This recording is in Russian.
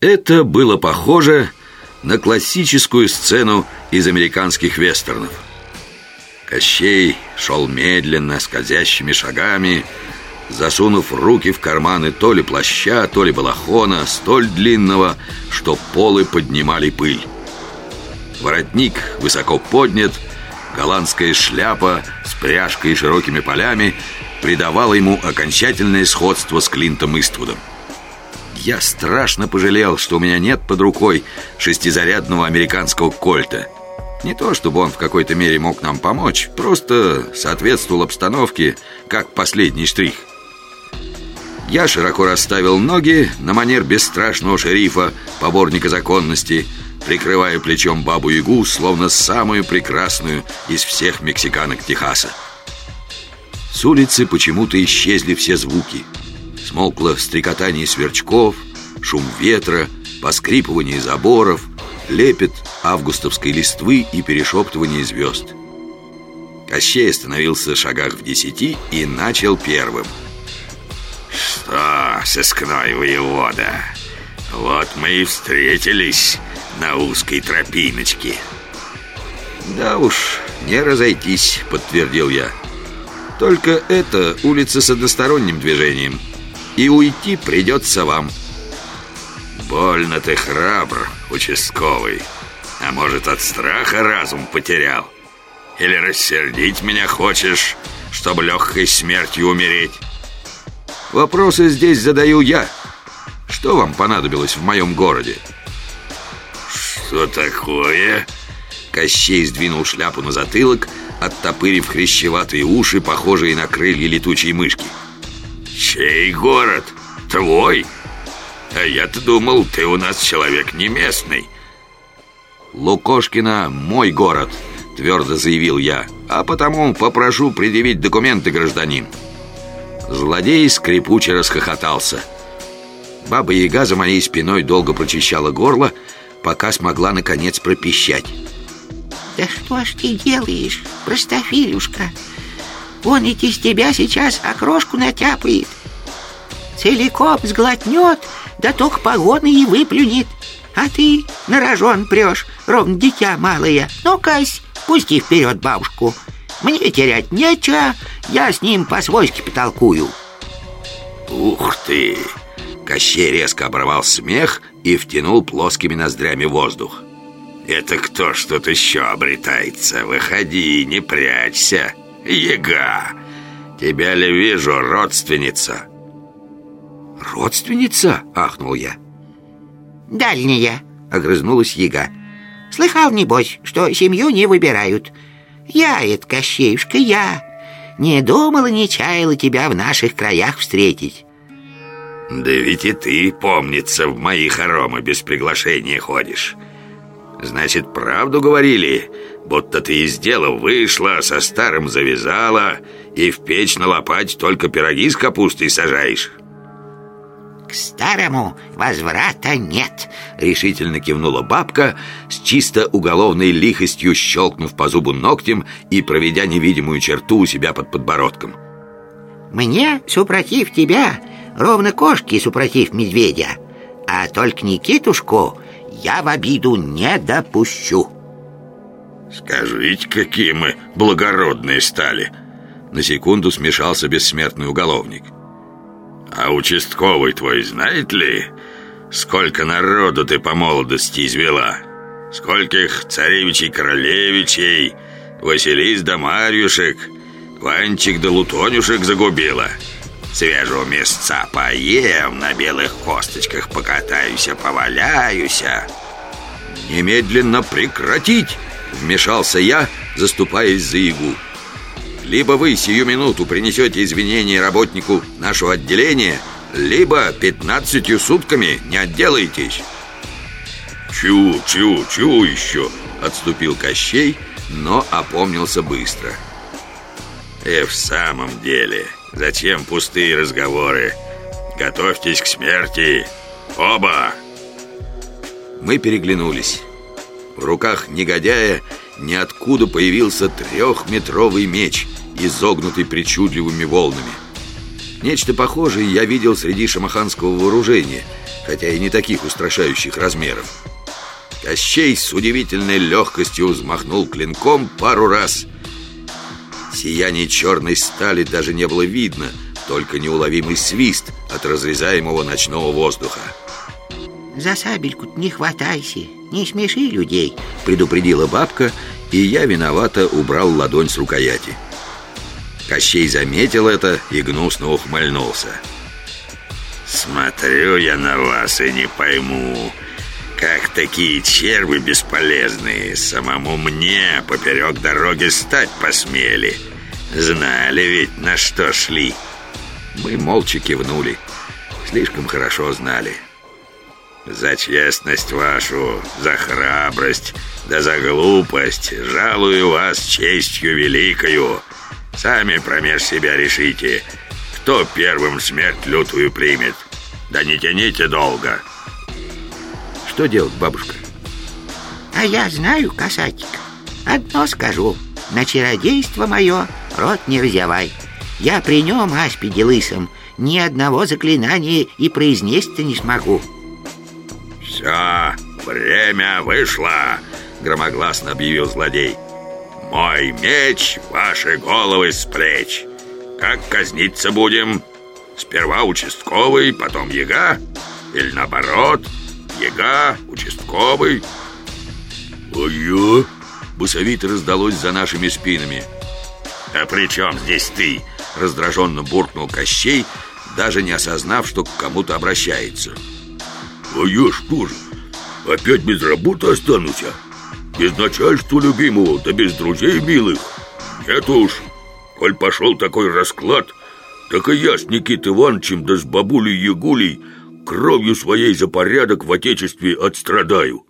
Это было похоже на классическую сцену из американских вестернов. Кощей шел медленно, скользящими шагами, засунув руки в карманы то ли плаща, то ли балахона, столь длинного, что полы поднимали пыль. Воротник высоко поднят, голландская шляпа с пряжкой и широкими полями придавала ему окончательное сходство с Клинтом Иствудом. Я страшно пожалел, что у меня нет под рукой шестизарядного американского кольта. Не то, чтобы он в какой-то мере мог нам помочь, просто соответствовал обстановке, как последний штрих. Я широко расставил ноги на манер бесстрашного шерифа, поборника законности, прикрывая плечом бабу-ягу, словно самую прекрасную из всех мексиканок Техаса. С улицы почему-то исчезли все звуки – Смолкло стрекотание сверчков, шум ветра, поскрипывание заборов, лепет августовской листвы и перешептывание звезд. Кощей остановился в шагах в десяти и начал первым. «Что, сыскной воевода, вот мы и встретились на узкой тропиночке». «Да уж, не разойтись», — подтвердил я. «Только это улица с односторонним движением». И уйти придется вам. Больно ты храбр, участковый. А может от страха разум потерял? Или рассердить меня хочешь, чтобы легкой смертью умереть? Вопросы здесь задаю я. Что вам понадобилось в моем городе? Что такое? Кощей сдвинул шляпу на затылок Оттопырив хрящеватые уши, похожие на крылья летучей мышки Чей город? Твой? А я-то думал, ты у нас человек не местный Лукошкина мой город, твердо заявил я А потому попрошу предъявить документы, гражданин Злодей скрипуче расхохотался Баба-яга за моей спиной долго прочищала горло Пока смогла, наконец, пропищать Да что ж ты делаешь, простофилюшка? Он ведь из тебя сейчас окрошку натяпает. Целиком сглотнет, да только погоны и выплюнет. А ты на рожон прешь, ровно дитя малое. Ну, Кась, пусти вперед бабушку. Мне терять нечего, я с ним по-свойски потолкую. Ух ты! Кощей резко оборвал смех и втянул плоскими ноздрями воздух. Это кто тут еще обретается? Выходи, не прячься. Ега, тебя ли вижу, родственница? Родственница? Ахнул я. Дальняя, огрызнулась Ега. Слыхал, небось, что семью не выбирают. Я, это Кощеюшка, я. Не думала, не чаяла тебя в наших краях встретить. Да ведь и ты, помнится, в мои хоромы без приглашения ходишь. Значит, правду говорили, будто ты из дела вышла, со старым завязала и в печь на лопать только пироги с капустой сажаешь. К старому возврата нет, решительно кивнула бабка, с чисто уголовной лихостью щелкнув по зубу ногтем и проведя невидимую черту у себя под подбородком. Мне, супротив тебя, ровно кошки супротив медведя, а только Никитушку я в обиду не допущу. Скажите, какие мы благородные стали. На секунду смешался бессмертный уголовник. А участковый твой знает ли Сколько народу ты по молодости извела? Скольких царевичей-королевичей Василис да Марьюшек Ванчик да Лутонюшек загубила Свежего мясца поем, на белых косточках покатаюсь, поваляюсь. Немедленно прекратить, вмешался я, заступаясь за Ягу. Либо вы сию минуту принесете извинения работнику нашего отделения, либо пятнадцатью сутками не отделаетесь. Чу, чу, чу еще, отступил Кощей, но опомнился быстро. И в самом деле, Зачем пустые разговоры? Готовьтесь к смерти. Оба!» Мы переглянулись. В руках негодяя ниоткуда появился трехметровый меч, изогнутый причудливыми волнами. Нечто похожее я видел среди шамаханского вооружения, хотя и не таких устрашающих размеров. Кощей с удивительной легкостью взмахнул клинком пару раз. Сияние черной стали даже не было видно, только неуловимый свист от разрезаемого ночного воздуха. За сабельку не хватайся, не смеши людей Предупредила бабка, и я виновато убрал ладонь с рукояти Кощей заметил это и гнусно ухмыльнулся Смотрю я на вас и не пойму такие черви бесполезные Самому мне поперек дороги стать посмели Знали ведь, на что шли Мы молча кивнули Слишком хорошо знали за честность вашу, за храбрость, да за глупость жалую вас честью великою. Сами промеж себя решите, кто первым смерть лютую примет. Да не тяните долго. Что делать, бабушка? А я знаю, касатик. Одно скажу. На чародейство мое рот не взявай. Я при нем, аспиде лысом, ни одного заклинания и произнести не смогу. «Все, время вышло!» — громогласно объявил злодей. «Мой меч, ваши головы с плеч. Как казниться будем? Сперва участковый, потом яга? Или наоборот, яга, участковый?» «А я?» — басовито раздалось за нашими спинами. «А при чем здесь ты?» — раздраженно буркнул Кощей, даже не осознав, что к кому-то обращается. А я что же, опять без работы останусь? А? Без начальства любимого, да без друзей милых? Нет уж, коль пошел такой расклад, так и я с Никитой Ивановичем да с бабулей Ягулей кровью своей за порядок в Отечестве отстрадаю.